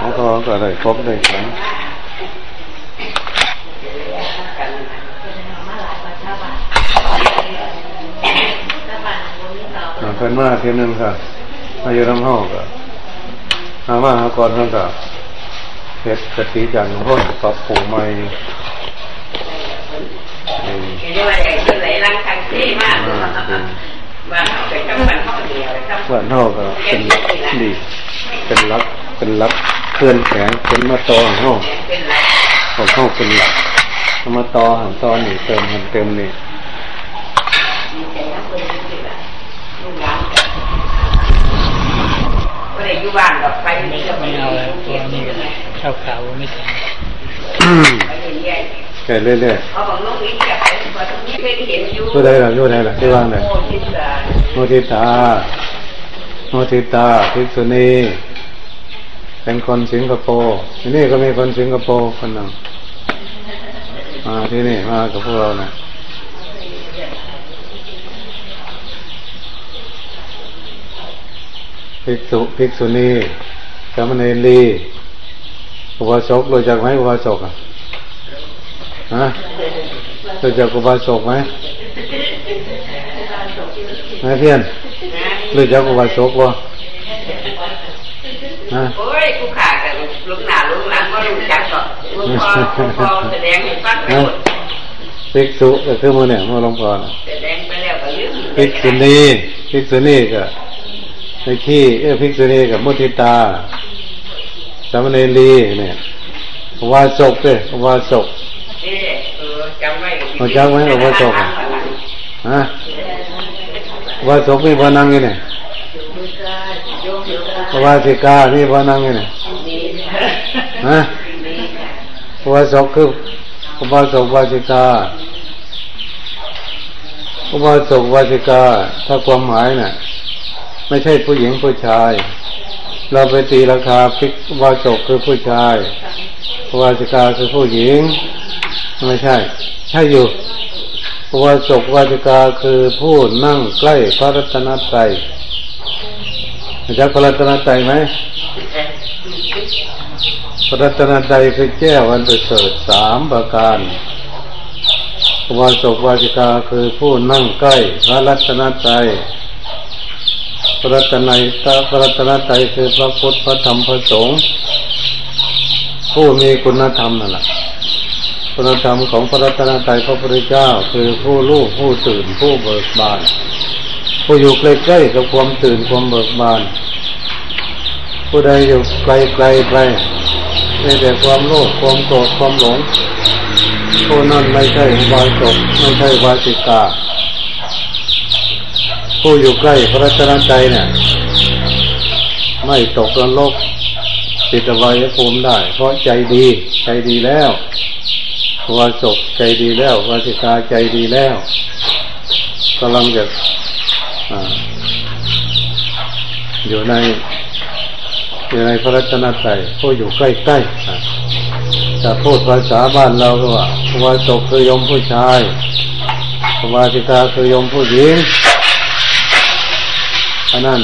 ของพ่อก็ได้ครบได้ขังเพิ่นมาเทียนึงค่ะมาอยู่ลำห้องก็หามาหาก่อนเพิ่นก็เฮ็ดกติจันทร์พ่นปรับปรุงใหม่เดี๋ยวอะไรเดี๋ยวไหนรังคันที่มากบ้านเขาเป็นจังหวัดเขาเดียวครับบ้านเฮาก็เป็นดี เป็นรัก เป็นรักเคลื่อนแข็งเป็นมาตอของเฮาเป็นไรของเฮาเป็นหลักเอามาตอหันตอนี่เติมหันเติมนี่ดีใจนะคนที่แบบลูกหลานก็ได้อยู่บ้านดอกไปนี่ก็ไม่ไม่เอาเอาแล้แล้ววตัวนี้ก็ข้าวขาวไม่ทอืมไปเรื่อยแก่เรื่อยๆเขาบอกน้องวิ่งจากไปว่าตรงนี้เคยเห็นอยู่ๆผู้ใดล่ะผู้ใดล่ะที่ว่างไหนโอ้ทิศาโมทิตาโมทิตาภิกษุณี เป็นคนสิงคโปร์ที่นี่ก็มีคนสิงคโปร์คนหนึ่งมาที่นี่มากับพวกเรานะภิกษุภิกษุณีสามเณรีอุบาสกรู้จักไหมอุบาสกอะฮะรู้จักอุบาสกไหมไหมเพี้ยนรู้จักอุบาสกวะ โอ้ยกูขาดกันลุกหนาลุกหลังก็รู้จักก็ลุงพ่อลุงพ่อแสดงให้ฟังไปหมดภิกษุก็คือมือเนี่ยมือหลวงพ่อนะแสดงไปแล้วก็ลืมภิกษุณีภิกษุณีก็ในขี้เออภิกษุณีกับมุทิตาสามเณรีเนี่ยวาสกเด้อวาสกเออเออจำไว้เอาจำไว้เอาไว้จบอะฮะวาสกมีพานังอยู่เนี่ย วาสิกามีพานังอยู่เนี่ยฮะวาสกคืออุบาสกวาสิกาอุบาสกวาสิกา ถ้าความหมายน่ะ ไม่ใช่ผู้หญิงผู้ชาย เราไปตีราคาพิกวาสกคือผู้ชาย วาสิกาคือผู้หญิง ไม่ใช่ ใช่อยู่วาสกวาสิกาคือผู้นั่งใกล้พระรัตนตรัย รู้จักพระรัตนตรัยไหมพระรัตนตรัยคือแก้วอันประเสริฐสามประการวาสกวาสิกาคือผู้นั่งใกล้พระรัตนตรัยพระรัตนัยตาพระรัตนตรัยคือพระพุทธพระธรรมพระสงฆ์ผู้มีคุณธรรมนั่นแหละคุณธรรมของพระรัตนตรัยพระพุทธเจ้า คือผู้รู้ผู้ตื่นผู้เบิกบาน ผู้อยู่ใกล้ๆกับความตื่นความเบิกบาน ผู้ใดอยู่ไกลๆไปมีแต่ความโลภความโกรธความหลงผู้นั้นไม่ใช่วาสกไม่ใช่วาสิกาผู้อยู่ใกล้พระรัตนตรัยเนี่ย ไม่ตกนรกติดอวัยภูมิได้ เพราะใจดี ใจดีแล้ววาสกใจดีแล้ววาสิกาใจดีแล้วกำลังจะอ่า อยู่ในอยู่ในพระรัตนตรัยผู้อยู่ใกล้ๆจะพูดภาษาบ้านเราก็ว่าวาสกคือยมผู้ชายวาสิกาคือยมผู้หญิงอันนั้น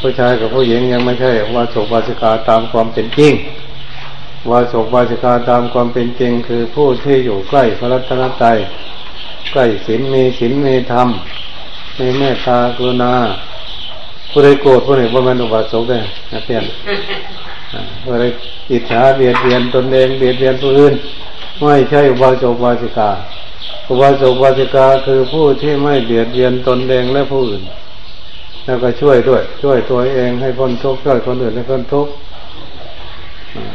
ผู้ชายกับผู้หญิงยังไม่ใช่วาสกวาสิกาตามความเป็นจริงวาสกวาสิกาตามความเป็นจริง คือผู้ที่อยู่ใกล้พระรัตนตรัยใกล้ศีลมีศีลมีธรรมมีเมตตากรุณา ผู้ใดโกรธผู้ใดว่ามันอุบาสกได้นะเพื่อนอ่าผู้ใดอิจฉาเบียดเบียนตนเองเบียดเบียนผู้อื่นไม่ใช่อุบาสกวาสิกาอุบาสกวาสิกาคือผู้ที่ไม่เบียดเบียนตนเองและผู้อื่น แล้วก็ช่วยด้วย ช่วยตัวเองให้พ้นทุกข์ช่วยคนอื่นให้พ้นทุกข์อ่า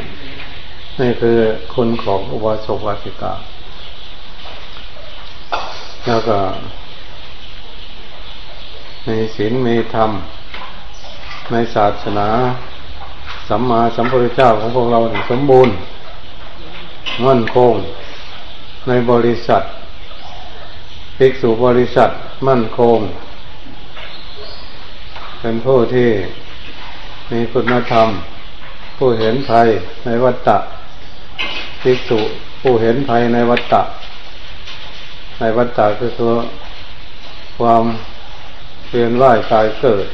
นี่คือคุณของอุบาสกวาสิกา แล้วก็มีศีลมีธรรม ในศาสนาสัมมาสัมพุทธเจ้าของพวกเราสมบูรณ์มั่นคง ในบริษัทภิกษุบริษัทมั่นคง เป็นผู้ที่มีคุณธรรม ผู้เห็นภัยในวัฏฏะภิกษุผู้เห็นภัยในวัฏฏะในวัฏฏะคือตัวความเปลี่ยนว่ายตายเกิด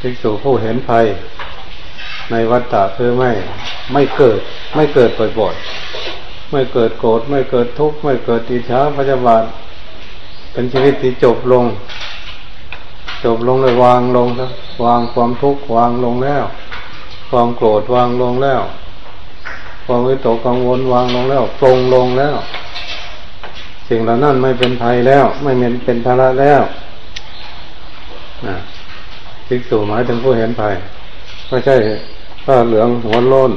ภิกษุผู้เห็นภัย ในวัฏฏะคือไม่ไม่เกิด ไม่เกิดบ่อยๆไม่เกิดโกรธไม่เกิดทุกข์ไม่เกิดติช้าพยาบาทเป็นชีวิตที่จบลง จบลงเลยวางลงนะวางความทุกข์วางลงแล้ว ความโกรธวางลงแล้ว ความวิตกกังวลวางลงแล้วปรงลงแล้วสิ่งเหล่านั้นไม่เป็นภัยแล้ว ไม่เป็นเป็นภาระแล้วนะ ภิกษุหมายถึงผู้เห็นภัยไม่ใช่ผ้าเหลืองหัวโล้น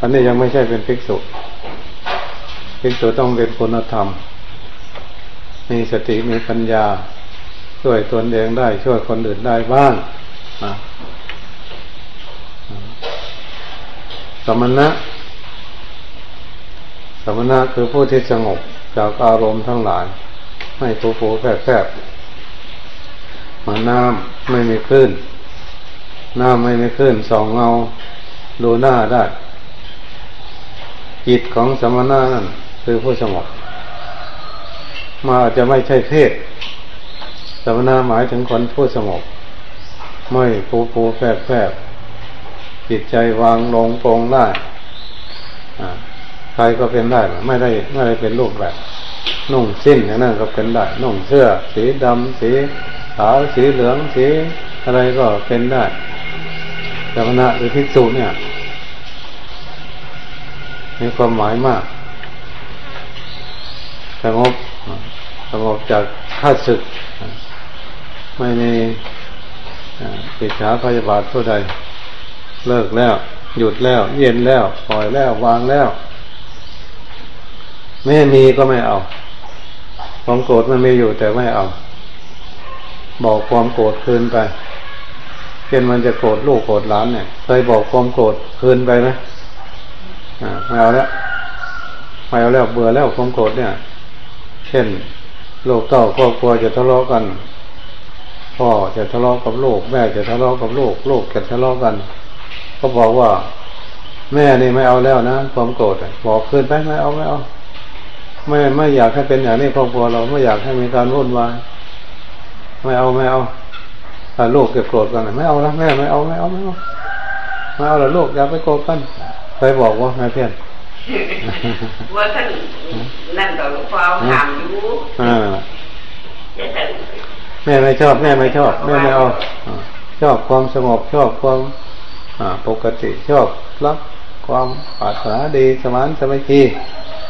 อันนี้ยังไม่ใช่เป็นภิกษุภิกษุต้องเป็นคุณธรรม มีสติมีปัญญา ช่วยตนเองได้ ช่วยคนอื่นได้บ้างสมณะสมณะคือผู้ที่สงบจากอารมณ์ทั้งหลาย ไม่ผูผูแฝบ มาน้ำไม่มีคลื่น น้ำไม่มีคลื่นสองเงาดูหน้าได้ จิตของสมณะนั่นคือผู้สงบมาอาจจะไม่ใช่เพศสมณะหมายถึงคนผู้สงบไม่ปูปูแฝบแฝบจิตใจวางลงโปรงได้ใครก็เป็นได้ ไม่ได้ไม่ได้เป็นรูปแบบ นุ่งสิ้นนั้นก็เป็นได้ นุ่งเสื้อ สีดำสี ขาวสีเหลืองสีอะไรก็เป็นได้สมณะหรือภิกษุเนี่ย มีความหมายมากสงบสงบจากข้าศึก ไม่มีปิดฉาพยาบาทผู้ใด เลิกแล้ว หยุดแล้ว เย็นแล้ว ปล่อยแล้ว วางแล้ว ไม่มีก็ไม่เอาความโกรธมันมีอยู่แต่ไม่เอา บอกความโกรธคืนไปเช่นมันจะโกรธลูกโกรธหลานเนี่ยเคยบอกความโกรธคืนไปไหมอ่าไม่เอาแล้วไม่เอาแล้วเบื่อแล้วความโกรธเนี่ย เช่นลูกเต้าครอบครัวจะทะเลาะกันพ่อจะทะเลาะกับลูกแม่จะทะเลาะกับลูกลูกจะทะเลาะกัน ก็บอกว่า แม่นี่ไม่เอาแล้วนะความโกรธบอกคืนไปไม่เอาไม่เอาไม่ไม่อยากให้เป็นอย่างนี้ครอบครัวเราไม่อยากให้มีการวุ่นวาย ไม่เอาไม่เอาถ้าลูกจะโกรธกันไม่เอาแล้วแม่ไม่เอาไม่เอาไม่เอาไม่เอาแล้วลูกอย่าไปโกรธกันไปบอกว่าแม่เพี้ยนว่าท่านนั่นต่อหลวงพ่อถามอยู่แม่ไม่ชอบแม่ไม่ชอบแม่ไม่เอาชอบความสงบชอบความปกติชอบรับความปรารถนาดีสมานสมัยคี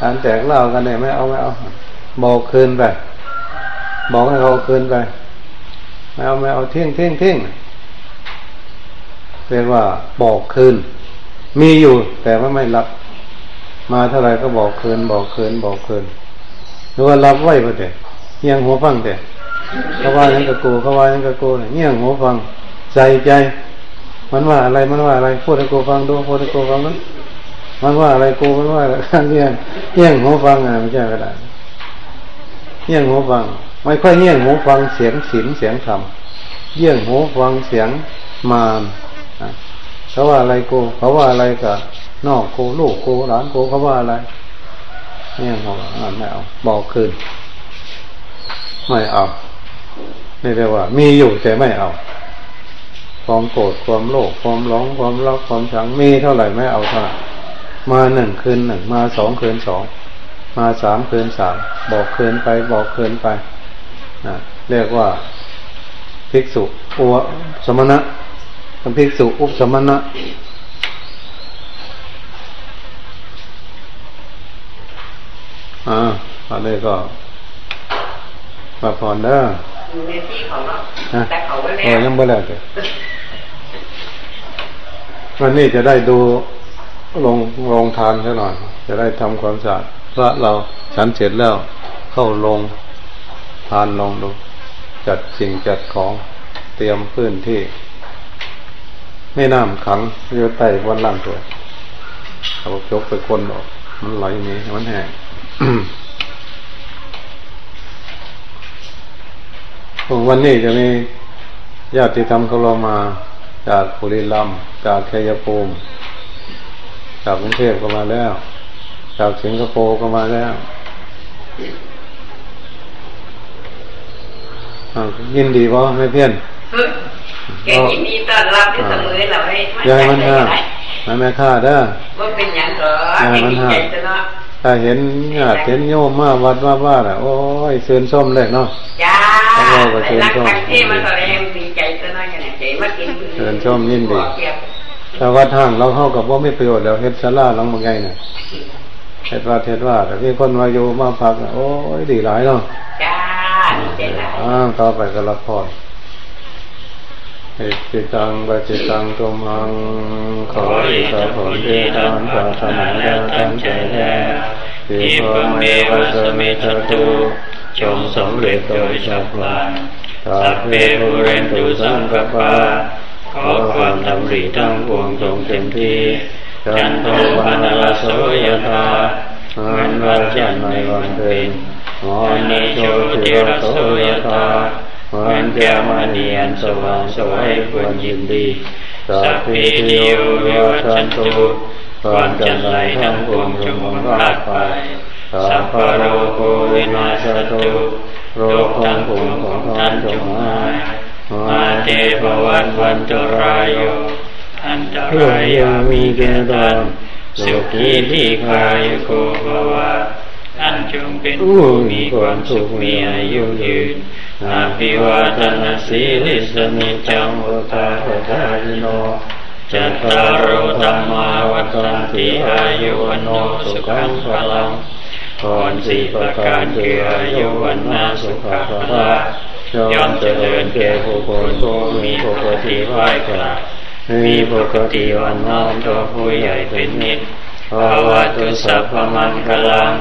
การแจกเหล้ากันเนี่ยไม่เอาไม่เอาบอกคืนไปบอกให้เขาคืนไป ไม่เอาไม่เอาเท่งเท่งเท่งเรียกว่าบอกคืน มีอยู่ แต่ว่าไม่รับ มาเท่าไรก็บอกคืน บอกคืน บอกคืนหรือว่ารับไว้ก็แต่เงี่ยงหัวฟังแต่เขาว่ายังกะกูเขาว่ายังกะกูเงี่ยงหัวฟังใจใจ มันว่าอะไรมันว่าอะไรพูดให้กูฟังดูพูดให้กูฟังนั้นมันว่าอะไรกูมันว่าอะไรเงี่ยงเงี่ยงหัวฟังอะไม่ใช่ก็ได้เงี่ยงหัวฟัง ไม่ค่อยเงี่ยงหูฟังเสียงศีลเสียงธรรมเยี่ยงหูฟังเสียงมารเขาว่าอะไรกูเขาว่าอะไรกับนอกกูลูกกูหลานกูเขาว่าอะไรเนี่ยเขาอ่านไม่เอาบอกคืน ไม่เอาไม่ได้ว่า มีอยู่แต่ไม่เอา ความโกรธความโลภความร้องความรักความชังมีเท่าไหร่ไม่เอาเท่าไหร่มาหนึ่งคืนหนึ่งมาสองคืนสองมาสามคืนสามบอกคืนไปบอกคืนไป เรียกว่าภิกษุอุสมณะเป็นภิกษุอุปสมณะอ่าอันนี้ก็มาพรเด้อในที่เขาเนาะแต่เขาไว้แล้วยังไม่แล้วเลยวันนี้จะได้ดูลงลงทานซะหน่อย จะได้ทำความสะอาดพระเราฉันเสร็จแล้วเข้าลง ทานลองดู จัดสิ่งจัดของเตรียมพื้นที่ไม่น้ำขังเรือไตวันล่างตัวเอาจกไปคนออกมันไหลนี้มันแห้งวันนี้จะมีญาติธรรมเขาลงมา จากปุรีรัมจากเยภูมิจากกรุงเทพก็มาแล้ว จากสิงคโปร์ก็มาแล้ว ยินดีบ่ไม่เพี้ยนแกยินดีต้อนรับที่เสมอเราให้ยายมันห้ามันแม่ค่าเด้อว่าเป็นอย่างหรอแกดีใจจะเนาะถ้าเห็นญาติเห็นโยมมาวัดว่าว่าอะโอ้ยเชิญส้มเลยเนาะจ้ารักทังที่มันตอนแรกดีใจจะเนาะอย่างใจมากินเชิญส้มยินดีถ้าวัดห้างเราเข้ากับว่าไม่ประโยชน์แล้วเฮ็ดศาลาหลังบางไงน่ะเฮ็ดว่าเฮ็ดว่าแต่มีคนมาอยู่มาพักน่ะโอ้ยดีหลายเนาะจ้า ดีใจหลายอ่าต่อไปก็รับพรเอติตังปัจจิตังตุมัง ขออิทธิผลที่ทานปรารถนาและตั้งใจแล้วที่พระเมวะสมิทตุจงสำเร็จโดยฉับพลันสัพเพปุเรนตุสังกปาขอความดำริทั้งปวงจงเต็มที่จันโทปนลโสยธา มันว่าจันไม่วันเป็นมอนิโชติรโสยธามันแก้วมณีอันสว่างสวยควรยินดีสัพพิติโยโยชันตุความจันไรทั้งปวงจงหมดพลาดไปสัพพโรโควินาศตุโรคทั้งปวงของท่านจงหายมาเตภวันวันตรายโยอันตรายามีแก่ท่าน สุขีที่คายโกภวะท่านจงเป็นผู้มีความสุขมีอายุยืนอาภิวาทนาสีลิสนิจังวุตาหทายโนจัตตารโอธรรมาวัฏันติอายุวโนสุขังพลังพรสี่ประการคืออายุวันนาสุขภาพย่อมเจริญแก่ผู้คนผู้มีปกติไหวกราบ มีปกติวันน้อมตัวผู้ใหญ่เป็นนิดภาวะตุสัพพมังคลัง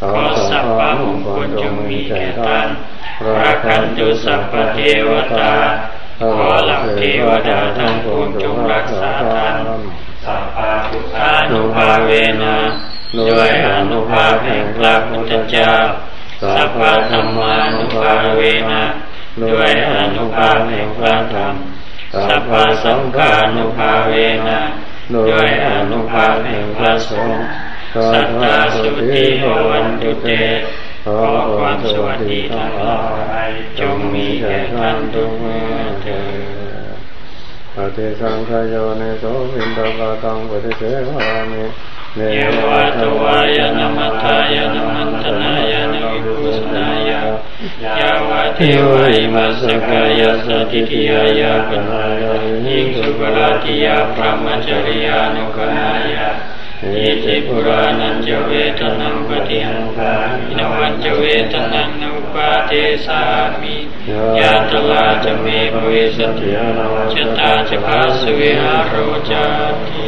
ขอสัพพะมงคลจงมีแก่ท่านราคันตุสัพพเทวตาขอหลักเทวดาทั้งปวงจงรักษาท่านสัพพะทุกขานุภาเวนะด้วยอนุภาพแห่งพระพุทธเจ้าสัพพะธรรมานุภาเวนะด้วยอนุภาพแห่งพระธรรม สัพพะสังฆานุภาเวนะด้วยอนุภาพแห่งพระสงฆ์สัทธาสุติภวันตุเตขอความสวัสดีทั้งหลายจงมีแก่ท่านทุกเมื่อเถิด ปฏิสังขโยเนโสวินตกาตังปฏิเสวามิเนวัตวายนมัทายนมันตนายนวิปุสนายยาวะเทวอิมัสกายาสติทิยายาปนายนิสุปราติยาพระมจริยานุกนายาอิติปุรานันจเวทนังปฏิหังคาอินวันจเวทนังนุาเทสามิยาตลาจะเมภวิสติจตาจะภาสเวหาโรจาติ